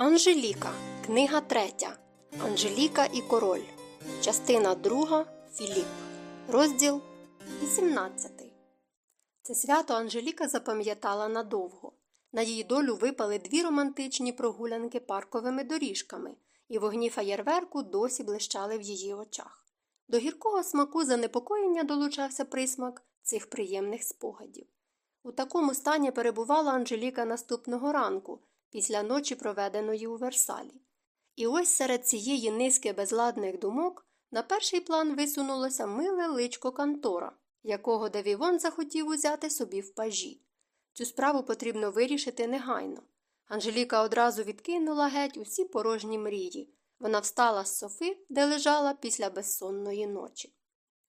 Анжеліка. Книга третя. Анжеліка і король. Частина друга. Філіп. Розділ 18. Це свято Анжеліка запам'ятала надовго. На її долю випали дві романтичні прогулянки парковими доріжками, і вогні фаєрверку досі блищали в її очах. До гіркого смаку занепокоєння долучався присмак цих приємних спогадів. У такому стані перебувала Анжеліка наступного ранку, після ночі, проведеної у Версалі. І ось серед цієї низки безладних думок на перший план висунулося миле личко Кантора, якого Девівон захотів узяти собі в пажі. Цю справу потрібно вирішити негайно. Анжеліка одразу відкинула геть усі порожні мрії. Вона встала з софи, де лежала після безсонної ночі.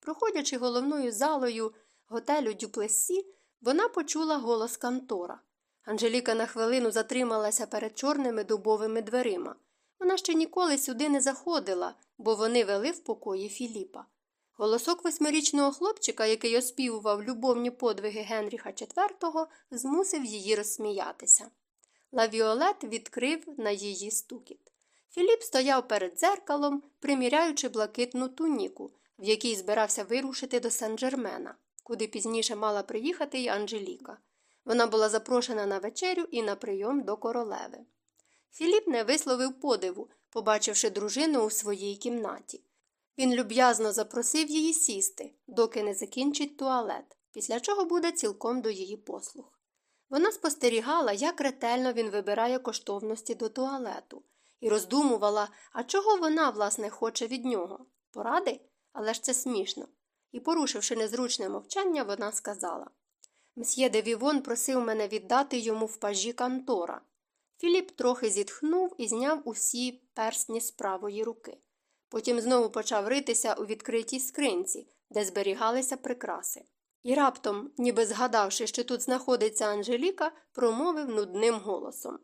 Проходячи головною залою готелю Дюплесі, вона почула голос Кантора. Анжеліка на хвилину затрималася перед чорними дубовими дверима. Вона ще ніколи сюди не заходила, бо вони вели в покої Філіпа. Голосок восьмирічного хлопчика, який оспівував любовні подвиги Генріха IV, змусив її розсміятися. Лавіолет відкрив на її стукіт. Філіп стояв перед дзеркалом, приміряючи блакитну туніку, в якій збирався вирушити до Сен-Джермена, куди пізніше мала приїхати й Анжеліка. Вона була запрошена на вечерю і на прийом до королеви. Філіп не висловив подиву, побачивши дружину у своїй кімнаті. Він люб'язно запросив її сісти, доки не закінчить туалет, після чого буде цілком до її послуг. Вона спостерігала, як ретельно він вибирає коштовності до туалету, і роздумувала, а чого вона, власне, хоче від нього. Поради? Але ж це смішно. І, порушивши незручне мовчання, вона сказала Мсьє де Вівон просив мене віддати йому в пажі Кантора. Філіп трохи зітхнув і зняв усі персні з правої руки. Потім знову почав ритися у відкритій скринці, де зберігалися прикраси. І раптом, ніби згадавши, що тут знаходиться Анжеліка, промовив нудним голосом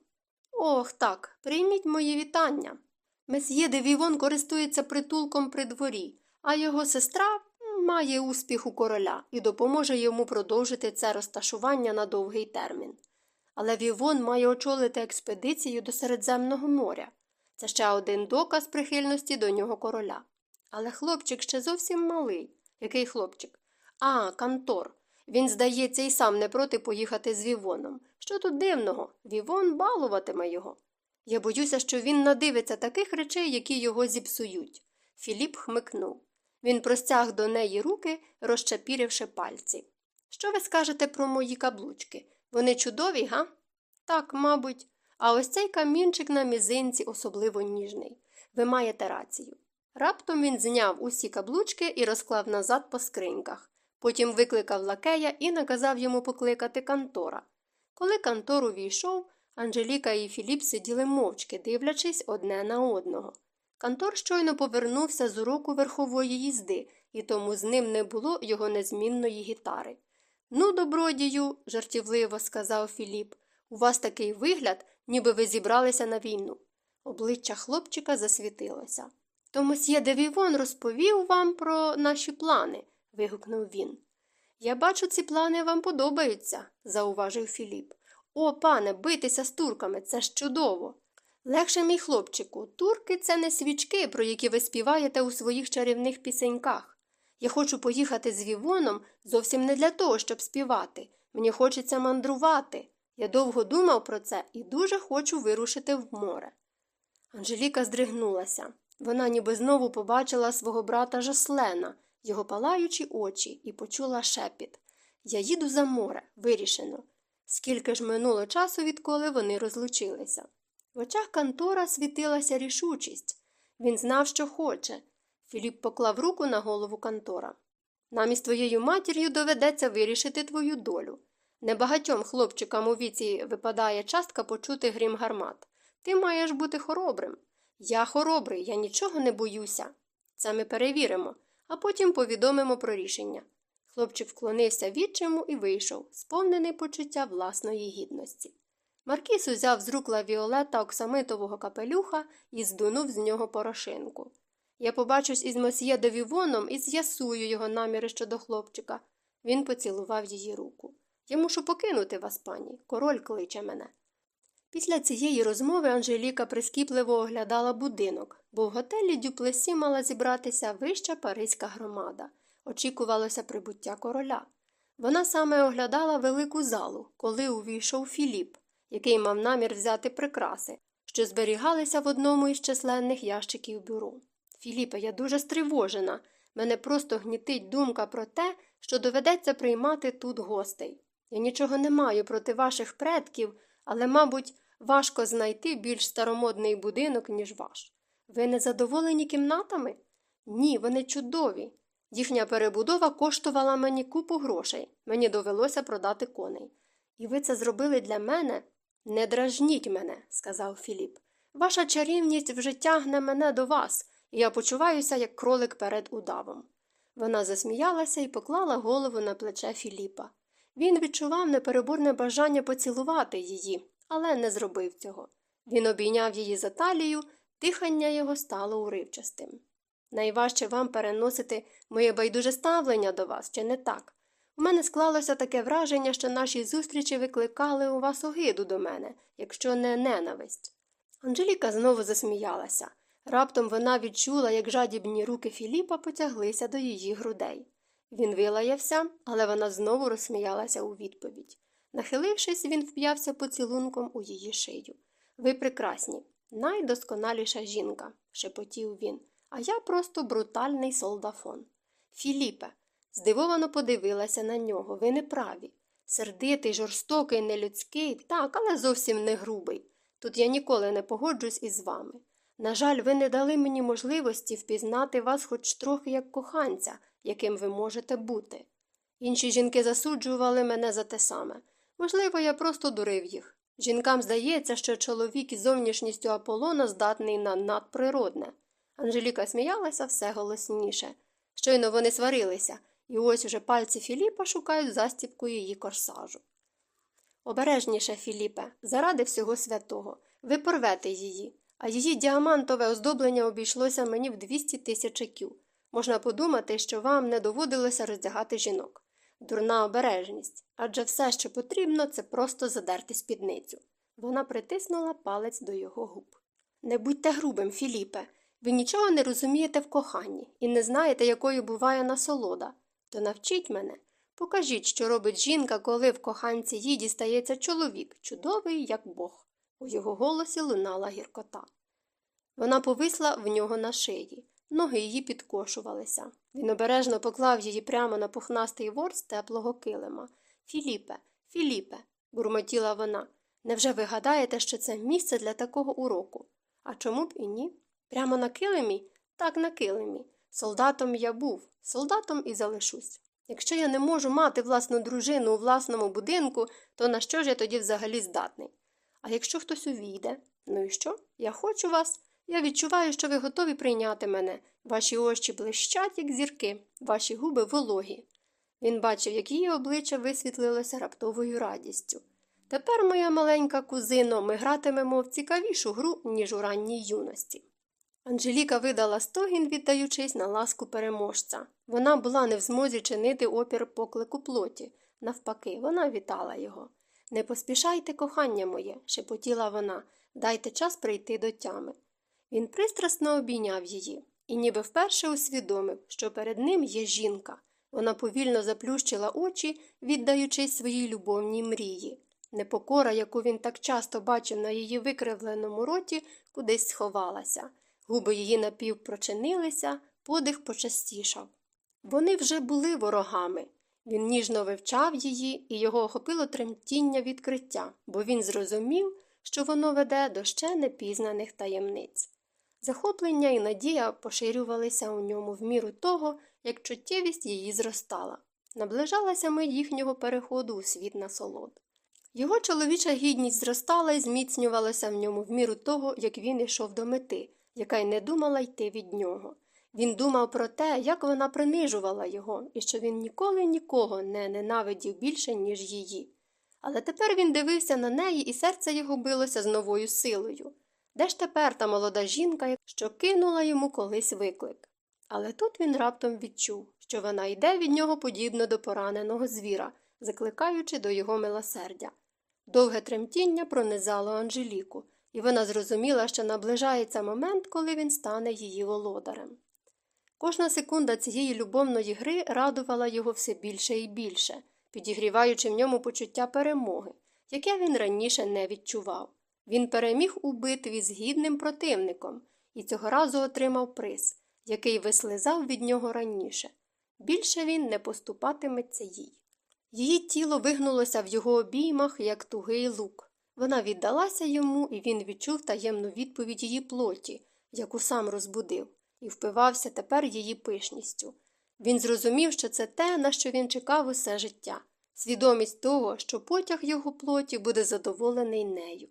Ох, так, прийміть мої вітання. Месьє де Вівон користується притулком при дворі, а його сестра має успіх у короля і допоможе йому продовжити це розташування на довгий термін. Але Вівон має очолити експедицію до Середземного моря. Це ще один доказ прихильності до нього короля. Але хлопчик ще зовсім малий. Який хлопчик? А, Кантор. Він, здається, і сам не проти поїхати з Вівоном. Що тут дивного? Вівон балуватиме його. Я боюся, що він надивиться таких речей, які його зіпсують. Філіп хмикнув. Він простяг до неї руки, розчапіривши пальці. Що ви скажете про мої каблучки? Вони чудові, га? Так, мабуть. А ось цей камінчик на мізинці особливо ніжний. Ви маєте рацію. Раптом він зняв усі каблучки і розклав назад по скриньках. Потім викликав лакея і наказав йому покликати Кантора. Коли Кантор увійшов, Анжеліка і Філіп сиділи мовчки, дивлячись одне на одного. Кантор щойно повернувся з уроку верхової їзди, і тому з ним не було його незмінної гітари. Ну, добродію, жартівливо сказав Філіп, у вас такий вигляд, ніби ви зібралися на війну. Обличчя хлопчика засвітилося. То мосьє Девівон розповів вам про наші плани. вигукнув він. Я бачу, ці плани вам подобаються, зауважив Філіп. О, пане, битися з турками, це ж чудово. Легше, мій хлопчику, турки це не свічки, про які ви співаєте у своїх чарівних пісеньках. Я хочу поїхати з Вівоном зовсім не для того, щоб співати. Мені хочеться мандрувати. Я довго думав про це і дуже хочу вирушити в море. Анжеліка здригнулася. Вона ніби знову побачила свого брата Жослена, його палаючі очі, і почула шепіт Я їду за море, вирішено. Скільки ж минуло часу, відколи вони розлучилися. В очах Кантора світилася рішучість. Він знав, що хоче. Філіп поклав руку на голову Кантора. Нам із твоєю матір'ю доведеться вирішити твою долю. Небагатьом хлопчикам у віці випадає частка почути грім гармат. Ти маєш бути хоробрим. Я хоробрий, я нічого не боюся. Це ми перевіримо, а потім повідомимо про рішення. Хлопчик вклонився відчиму і вийшов, сповнений почуття власної гідності. Маркіс узяв з рук лавіолета оксамитового капелюха і здунув з нього порошинку. Я побачусь із мосьє Девівоном і з'ясую його наміри щодо хлопчика. Він поцілував її руку. Я мушу покинути вас, пані. Король кличе мене. Після цієї розмови Анжеліка прискіпливо оглядала будинок, бо в готелі Дюплесі мала зібратися вища паризька громада. Очікувалося прибуття короля. Вона саме оглядала велику залу, коли увійшов Філіп, який мав намір взяти прикраси, що зберігалися в одному із численних ящиків бюро. Філіпе, я дуже стривожена. Мене просто гнітить думка про те, що доведеться приймати тут гостей. Я нічого не маю проти ваших предків, але, мабуть, важко знайти більш старомодний будинок, ніж ваш. Ви не задоволені кімнатами? Ні, вони чудові. Їхня перебудова коштувала мені купу грошей. Мені довелося продати коней. І ви це зробили для мене? Не дражніть мене, сказав Філіп. Ваша чарівність вже тягне мене до вас, і я почуваюся, як кролик перед удавом. Вона засміялася і поклала голову на плече Філіпа. Він відчував непереборне бажання поцілувати її, але не зробив цього. Він обійняв її за талію, дихання його стало уривчастим. Найважче вам переносити моє байдуже ставлення до вас, чи не так? У мене склалося таке враження, що наші зустрічі викликали у вас огиду до мене, якщо не ненависть. Анжеліка знову засміялася. Раптом вона відчула, як жадібні руки Філіпа потяглися до її грудей. Він вилаявся, але вона знову розсміялася у відповідь. Нахилившись, він вп'явся поцілунком у її шию. Ви прекрасні, найдосконаліша жінка, шепотів він, а я просто брутальний солдафон. Філіпе, здивовано подивилася на нього. Ви не праві. Сердитий, жорстокий, нелюдський, так, але зовсім не грубий. Тут я ніколи не погоджусь із вами. На жаль, ви не дали мені можливості впізнати вас хоч трохи як коханця, яким ви можете бути. Інші жінки засуджували мене за те саме. Можливо, я просто дурив їх. Жінкам здається, що чоловік із зовнішністю Аполлона здатний на надприродне. Анжеліка сміялася все голосніше. Щойно вони сварилися, і ось уже пальці Філіпа шукають застіпку її корсажу. Обережніше, Філіпе, заради всього святого, ви порвете її, а її діамантове оздоблення обійшлося мені в 200 тисяч кю. Можна подумати, що вам не доводилося роздягати жінок. Дурна обережність, адже все, що потрібно, це просто задерти спідницю. Вона притиснула палець до його губ. Не будьте грубим, Філіпе. Ви нічого не розумієте в коханні і не знаєте, якою буває насолода. То навчіть мене. Покажіть, що робить жінка, коли в коханці їй дістається чоловік, чудовий, як Бог. У його голосі лунала гіркота. Вона повисла в нього на шиї, ноги її підкошувалися. Він обережно поклав її прямо на пухнастий ворс теплого килима. Філіпе, Філіпе, бурмотіла вона. Невже ви гадаєте, що це місце для такого уроку? А чому б і ні? Прямо на килимі? Так, на килимі. Солдатом я був, солдатом і залишусь. Якщо я не можу мати власну дружину у власному будинку, то на що ж я тоді взагалі здатний? А якщо хтось увійде, ну і що? Я хочу вас. Я відчуваю, що ви готові прийняти мене. Ваші очі блищать, як зірки, ваші губи вологі. Він бачив, як її обличчя висвітлилося раптовою радістю. Тепер, моя маленька кузино, ми гратимемо в цікавішу гру, ніж у ранній юності. Анжеліка видала стогін, віддаючись на ласку переможця. Вона була не в змозі чинити опір поклику плоті. Навпаки, вона вітала його. Не поспішайте, кохання моє, шепотіла вона, дайте час прийти до тями. Він пристрасно обійняв її і ніби вперше усвідомив, що перед ним є жінка. Вона повільно заплющила очі, віддаючись своїй любовній мрії. Непокора, яку він так часто бачив на її викривленому роті, кудись сховалася. Губи її напівпрочинилися, подих почастішав. Вони вже були ворогами. Він ніжно вивчав її, і його охопило тремтіння відкриття, бо він зрозумів, що воно веде до ще непізнаних таємниць. Захоплення і надія поширювалися у ньому в міру того, як чуттєвість її зростала. Наближалася мить їхнього переходу у світ насолод. Його чоловіча гідність зростала і зміцнювалася в ньому в міру того, як він йшов до мети, яка й не думала йти від нього. Він думав про те, як вона принижувала його, і що він ніколи нікого не ненавидів більше, ніж її. Але тепер він дивився на неї, і серце його билося з новою силою. Де ж тепер та молода жінка, що кинула йому колись виклик? Але тут він раптом відчув, що вона йде від нього подібно до пораненого звіра, закликаючи до його милосердя. Довге тремтіння пронизало Анжеліку, і вона зрозуміла, що наближається момент, коли він стане її володарем. Кожна секунда цієї любовної гри радувала його все більше і більше, підігріваючи в ньому почуття перемоги, яке він раніше не відчував. Він переміг у битві з гідним противником і цього разу отримав приз, який вислизав від нього раніше. Більше він не поступатиметься їй. Її тіло вигнулося в його обіймах, як тугий лук. Вона віддалася йому, і він відчув таємну відповідь її плоті, яку сам розбудив, і впивався тепер її пишністю. Він зрозумів, що це те, на що він чекав усе життя, свідомість того, що потяг його плоті буде задоволений нею.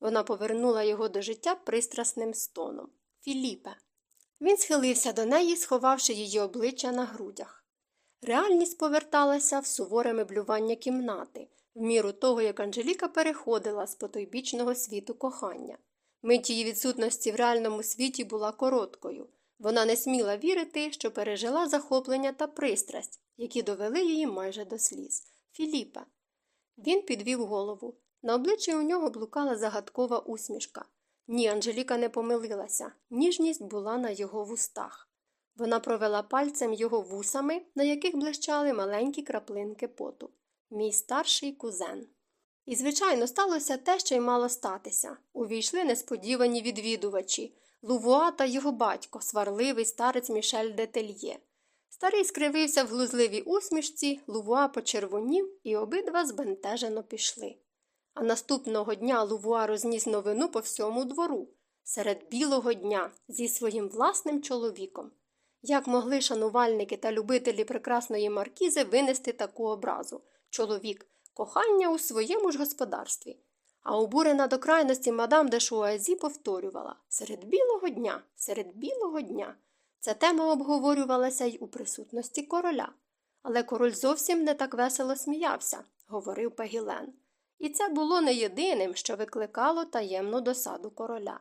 Вона повернула його до життя пристрасним стоном. Філіпе. Він схилився до неї, сховавши її обличчя на грудях. Реальність поверталася в суворе меблювання кімнати, в міру того, як Анжеліка переходила з потойбічного світу кохання. Мить її відсутності в реальному світі була короткою. Вона не сміла вірити, що пережила захоплення та пристрасть, які довели її майже до сліз. Філіпа. Він підвів голову. На обличчі у нього блукала загадкова усмішка. Ні, Анжеліка не помилилася, ніжність була на його вустах. Вона провела пальцем його вусами, на яких блищали маленькі краплинки поту. Мій старший кузен. І, звичайно, сталося те, що й мало статися. Увійшли несподівані відвідувачі Лувуа та його батько, сварливий старець Мішель де Тельє. Старий скривився в глузливій усмішці, Лувуа почервонів, і обидва збентежено пішли. А наступного дня Лувуа розніс новину по всьому двору, серед білого дня зі своїм власним чоловіком. Як могли шанувальники та любителі прекрасної маркізи винести таку образу чоловік, кохання у своєму ж господарстві? А обурена до крайності мадам де Шуазі повторювала серед білого дня, серед білого дня. Ця тема обговорювалася й у присутності короля. Але король зовсім не так весело сміявся, говорив Пегілен. І це було не єдиним, що викликало таємну досаду короля.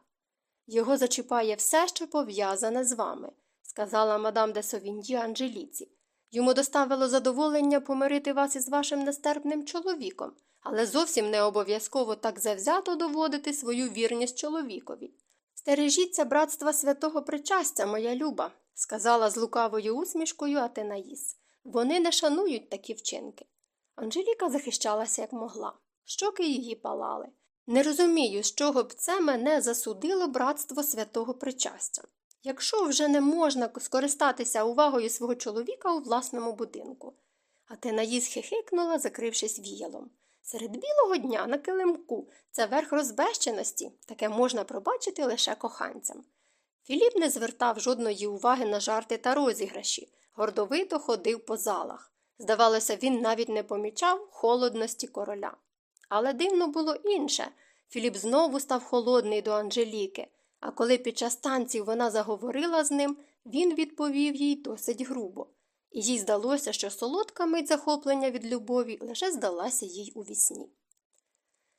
Його зачіпає все, що пов'язане з вами, сказала мадам де Совіньї Анжеліці. Йому доставило задоволення помирити вас із вашим нестерпним чоловіком, але зовсім не обов'язково так завзято доводити свою вірність чоловікові. Стережіться братства святого причастя, моя люба, сказала з лукавою усмішкою Атенаїс. Вони не шанують такі вчинки. Анжеліка захищалася як могла. Щоки її палали. Не розумію, з чого б це мене засудило братство святого причастя. Якщо вже не можна скористатися увагою свого чоловіка у власному будинку. А Тенаїс хихикнула, закрившись віялом. Серед білого дня на килимку це верх розбещеності, таке можна пробачити лише коханцям. Філіп не звертав жодної уваги на жарти та розіграші, гордовито ходив по залах. Здавалося, він навіть не помічав холодності короля. Але дивно було інше. Філіп знову став холодний до Анжеліки, а коли під час танців вона заговорила з ним, він відповів їй досить грубо, і їй здалося, що солодка мить захоплення від любові лише здалася їй у вісні.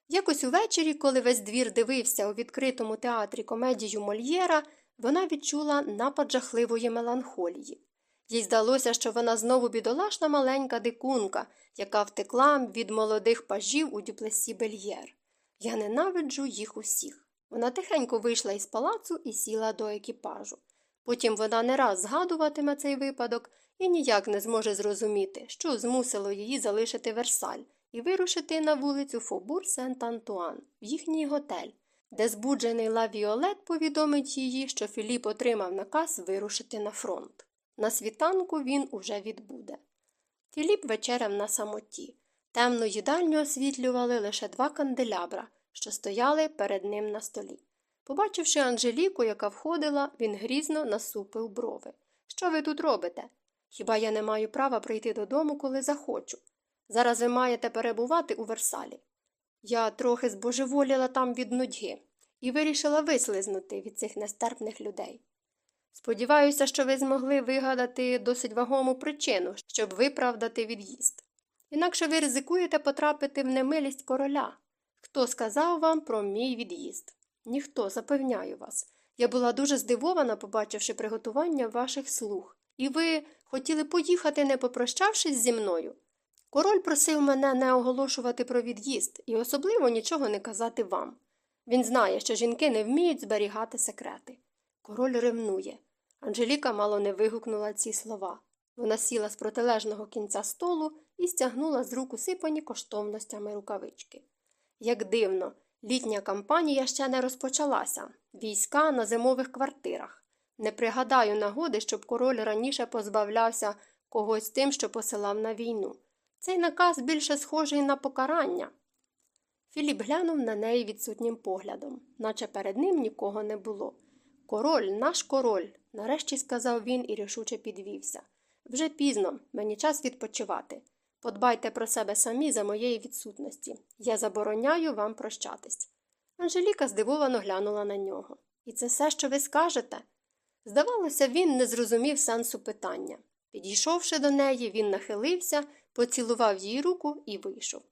Якось увечері, коли весь двір дивився у відкритому театрі комедію Мольєра, вона відчула напад жахливої меланхолії. Їй здалося, що вона знову бідолашна маленька дикунка, яка втекла від молодих пажів у дюплесі Бельєр. Я ненавиджу їх усіх. Вона тихенько вийшла із палацу і сіла до екіпажу. Потім вона не раз згадуватиме цей випадок і ніяк не зможе зрозуміти, що змусило її залишити Версаль і вирушити на вулицю Фобур Сент Антуан в їхній готель, де збуджений Лавіолет повідомить її, що Філіп отримав наказ вирушити на фронт. На світанку він уже відбуде. Філіп вечеряв на самоті. Темну їдальню освітлювали лише два канделябра, що стояли перед ним на столі. Побачивши Анжеліку, яка входила, він грізно насупив брови. Що ви тут робите? Хіба я не маю права прийти додому, коли захочу? Зараз ви маєте перебувати у Версалі. Я трохи збожеволіла там від нудьги і вирішила вислизнути від цих нестерпних людей. Сподіваюся, що ви змогли вигадати досить вагому причину, щоб виправдати від'їзд. Інакше ви ризикуєте потрапити в немилість короля. Хто сказав вам про мій від'їзд? Ніхто, запевняю вас. Я була дуже здивована, побачивши приготування ваших слуг. І ви хотіли поїхати, не попрощавшись зі мною? Король просив мене не оголошувати про від'їзд і особливо нічого не казати вам. Він знає, що жінки не вміють зберігати секрети. Король ревнує. Анжеліка мало не вигукнула ці слова. Вона сіла з протилежного кінця столу і стягнула з рук усипані коштовностями рукавички. Як дивно, літня кампанія ще не розпочалася війська на зимових квартирах. Не пригадаю нагоди, щоб король раніше позбавлявся когось тим, що посилав на війну. Цей наказ більше схожий на покарання. Філіп глянув на неї відсутнім поглядом, наче перед ним нікого не було. Король, наш король, нарешті сказав він і рішуче підвівся. Вже пізно, мені час відпочивати. Подбайте про себе самі за моєї відсутності. Я забороняю вам прощатись. Анжеліка здивовано глянула на нього. І це все, що ви скажете? Здавалося, він не зрозумів сенсу питання. Підійшовши до неї, він нахилився, поцілував її руку і вийшов.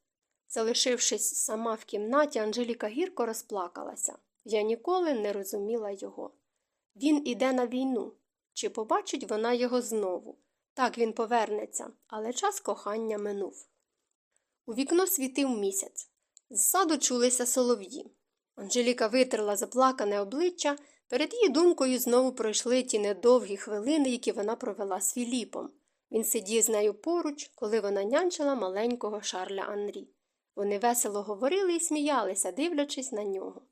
Залишившись сама в кімнаті, Анжеліка гірко розплакалася. Я ніколи не розуміла його. Він іде на війну. Чи побачить вона його знову? Так він повернеться, але час кохання минув. У вікно світив місяць. З саду чулися солов'ї. Анжеліка витерла заплакане обличчя, перед її думкою знову пройшли ті недовгі хвилини, які вона провела з Філіпом. Він сидів з нею поруч, коли вона нянчила маленького Шарля Анрі. Вони весело говорили і сміялися, дивлячись на нього.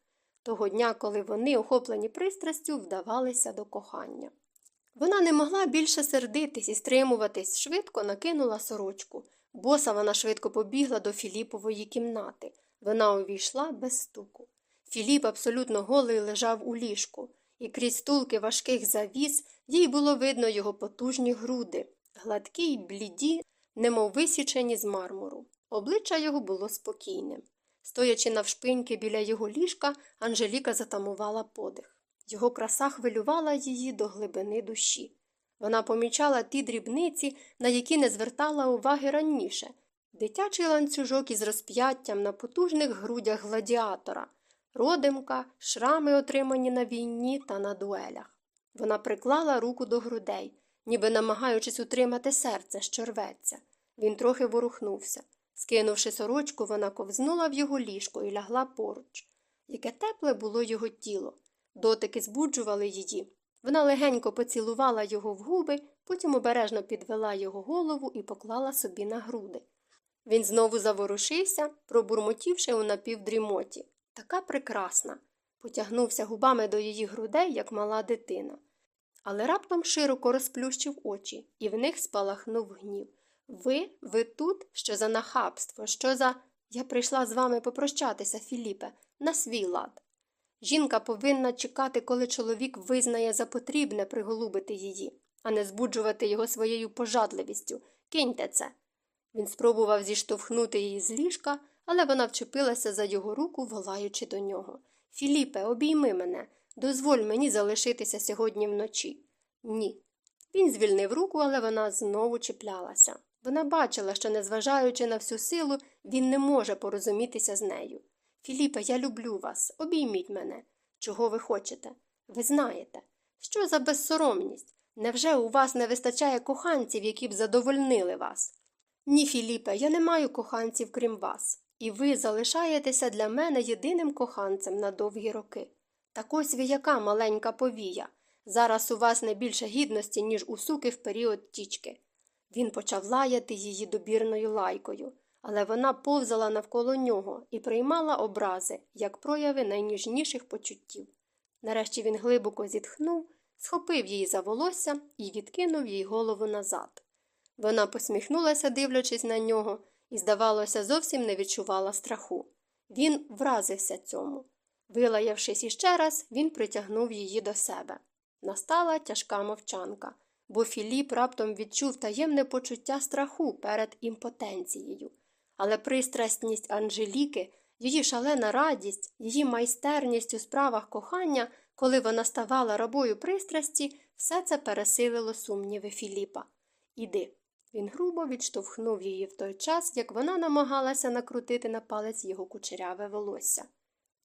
Того дня, коли вони, охоплені пристрастю, вдавалися до кохання. Вона не могла більше сердитись і стримуватись, швидко накинула сорочку. Боса вона швидко побігла до Філіпової кімнати. Вона увійшла без стуку. Філіп абсолютно голий лежав у ліжку, і крізь стулки важких завіс їй було видно його потужні груди, гладкі й бліді, немов висічені з мармуру. Обличчя його було спокійним. Стоячи навшпиньки біля його ліжка, Анжеліка затамувала подих. Його краса хвилювала її до глибини душі. Вона помічала ті дрібниці, на які не звертала уваги раніше дитячий ланцюжок із розп'яттям на потужних грудях гладіатора, родимка, шрами, отримані на війні та на дуелях. Вона приклала руку до грудей, ніби намагаючись утримати серце, що рветься. Він трохи ворухнувся. Скинувши сорочку, вона ковзнула в його ліжко і лягла поруч. Яке тепле було його тіло. Дотики збуджували її. Вона легенько поцілувала його в губи, потім обережно підвела його голову і поклала собі на груди. Він знову заворушився, пробурмотівши у напівдрімоті. Така прекрасна. Потягнувся губами до її грудей, як мала дитина. Але раптом широко розплющив очі, і в них спалахнув гнів. Ви, ви тут? Що за нахабство? Що за. Я прийшла з вами попрощатися, Філіпе, на свій лад. Жінка повинна чекати, коли чоловік визнає за потрібне приголубити її, а не збуджувати його своєю пожадливістю. Киньте це. Він спробував зіштовхнути її з ліжка, але вона вчепилася за його руку, волаючи до нього. Філіпе, обійми мене, дозволь мені залишитися сьогодні вночі. Ні. Він звільнив руку, але вона знову чіплялася. Вона бачила, що, незважаючи на всю силу, він не може порозумітися з нею. Філіпе, я люблю вас, обійміть мене. Чого ви хочете? Ви знаєте. Що за безсоромність? Невже у вас не вистачає коханців, які б задовольнили вас? Ні, Філіпе, я не маю коханців, крім вас, і ви залишаєтеся для мене єдиним коханцем на довгі роки. Так ось ви яка маленька повія. Зараз у вас не більше гідності, ніж у суки в період тічки. Він почав лаяти її добірною лайкою, але вона повзала навколо нього і приймала образи, як прояви найніжніших почуттів. Нарешті він глибоко зітхнув, схопив її за волосся і відкинув їй голову назад. Вона посміхнулася, дивлячись на нього, і, здавалося, зовсім не відчувала страху. Він вразився цьому. Вилаявшись іще раз, він притягнув її до себе. Настала тяжка мовчанка бо Філіп раптом відчув таємне почуття страху перед імпотенцією. Але пристрасність Анжеліки, її шалена радість, її майстерність у справах кохання, коли вона ставала рабою пристрасті, все це пересилило сумніви Філіпа. Іди. Він грубо відштовхнув її в той час, як вона намагалася накрутити на палець його кучеряве волосся.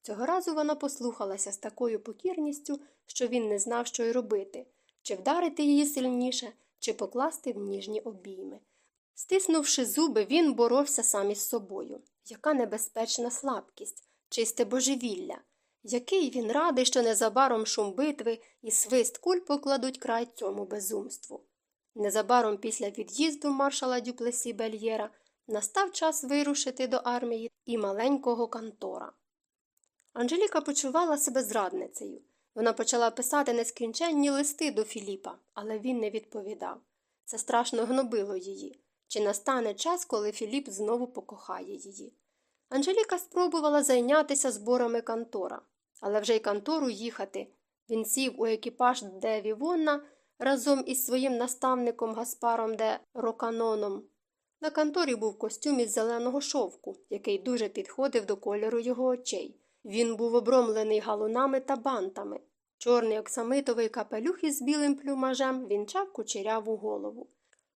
Цього разу вона послухалася з такою покірністю, що він не знав, що й робити чи вдарити її сильніше, чи покласти в ніжні обійми. Стиснувши зуби, він боровся сам із собою. Яка небезпечна слабкість, чисте божевілля. Який він радий, що незабаром шум битви і свист куль покладуть край цьому безумству. Незабаром після від'їзду маршала Дюплесі Бельєра настав час вирушити до армії і маленького кантора. Анжеліка почувала себе зрадницею. Вона почала писати нескінченні листи до Філіпа, але він не відповідав. Це страшно гнобило її. Чи настане час, коли Філіп знову покохає її? Анжеліка спробувала зайнятися зборами кантора, але вже й кантору їхати. Він сів у екіпаж де Вівонна разом із своїм наставником Гаспаром де Роканоном. На канторі був костюм із зеленого шовку, який дуже підходив до кольору його очей. Він був обромлений галунами та бантами. Чорний оксамитовий капелюх із білим плюмажем вінчав кучеряву голову.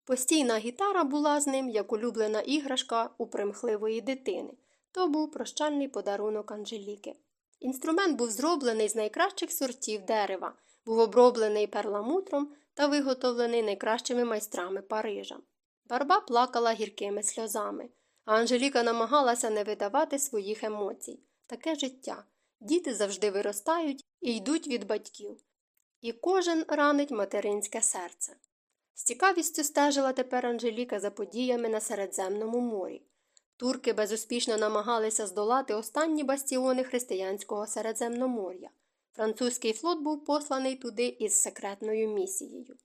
Постійна гітара була з ним, як улюблена іграшка у примхливої дитини. То був прощальний подарунок Анжеліки. Інструмент був зроблений з найкращих сортів дерева, був оброблений перламутром та виготовлений найкращими майстрами Парижа. Барба плакала гіркими сльозами, а Анжеліка намагалася не видавати своїх емоцій. Таке життя. Діти завжди виростають і йдуть від батьків. І кожен ранить материнське серце. З цікавістю стежила тепер Анжеліка за подіями на Середземному морі. Турки безуспішно намагалися здолати останні бастіони християнського Середземномор'я. Французький флот був посланий туди із секретною місією.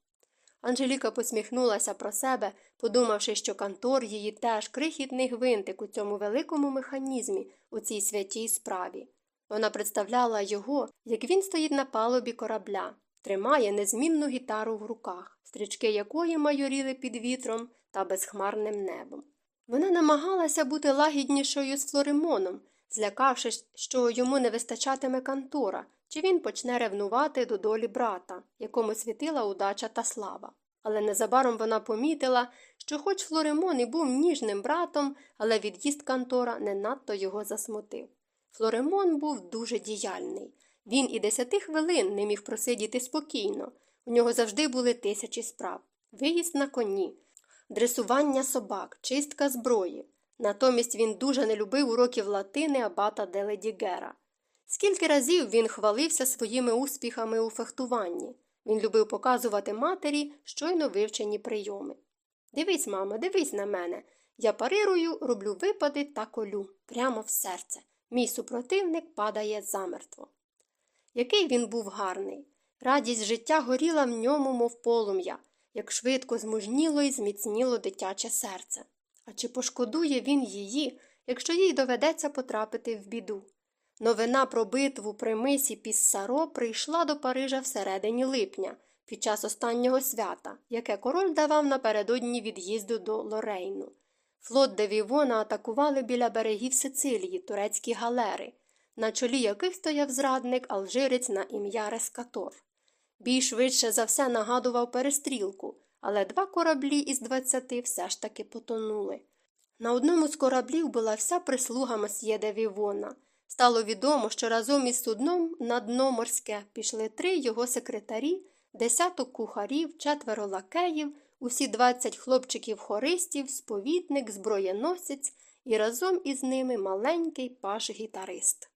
Анжеліка посміхнулася про себе, подумавши, що Кантор її теж крихітний гвинтик у цьому великому механізмі, у цій святій справі. Вона представляла його, як він стоїть на палубі корабля, тримає незмінну гітару в руках, стрічки якої майоріли під вітром та безхмарним небом. Вона намагалася бути лагіднішою з Флоримоном, злякавшись, що йому не вистачатиме кантора, чи він почне ревнувати до долі брата, якому світила удача та слава. Але незабаром вона помітила, що, хоч Флоримон і був ніжним братом, але від'їзд Кантора не надто його засмутив. Флоремон був дуже діяльний. Він і десяти хвилин не міг просидіти спокійно. У нього завжди були тисячі справ виїзд на коні, дресування собак, чистка зброї. Натомість він дуже не любив уроків латини абата Деледігера. Скільки разів він хвалився своїми успіхами у фехтуванні. Він любив показувати матері щойно вивчені прийоми. Дивись, мамо, дивись на мене. Я парирую, роблю випади та колю прямо в серце. Мій супротивник падає замертво. Який він був гарний. Радість життя горіла в ньому, мов полум'я, як швидко змужніло і зміцніло дитяче серце. А чи пошкодує він її, якщо їй доведеться потрапити в біду? Новина про битву при мисі Піссаро прийшла до Парижа всередині липня, під час останнього свята, яке король давав напередодні від'їзду до Лорейну. Флот де Вівона атакували біля берегів Сицилії турецькі галери, на чолі яких стояв зрадник алжирець на ім'я Рескатор. Бій швидше за все нагадував перестрілку, але два кораблі із двадцяти все ж таки потонули. На одному з кораблів була вся прислуга месьє Вівона. Стало відомо, що разом із судном на дно морське пішли три його секретарі, десяток кухарів, четверо лакеїв, усі двадцять хлопчиків-хористів, сповідник, зброєносець і разом із ними маленький паш гітарист.